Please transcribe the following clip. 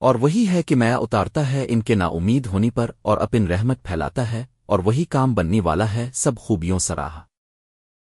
اور وہی ہے کہ میں اتارتا ہے ان کے نا امید ہونے پر اور اپن رحمت پھیلاتا ہے اور وہی کام بننے والا ہے سب خوبیوں سراہا۔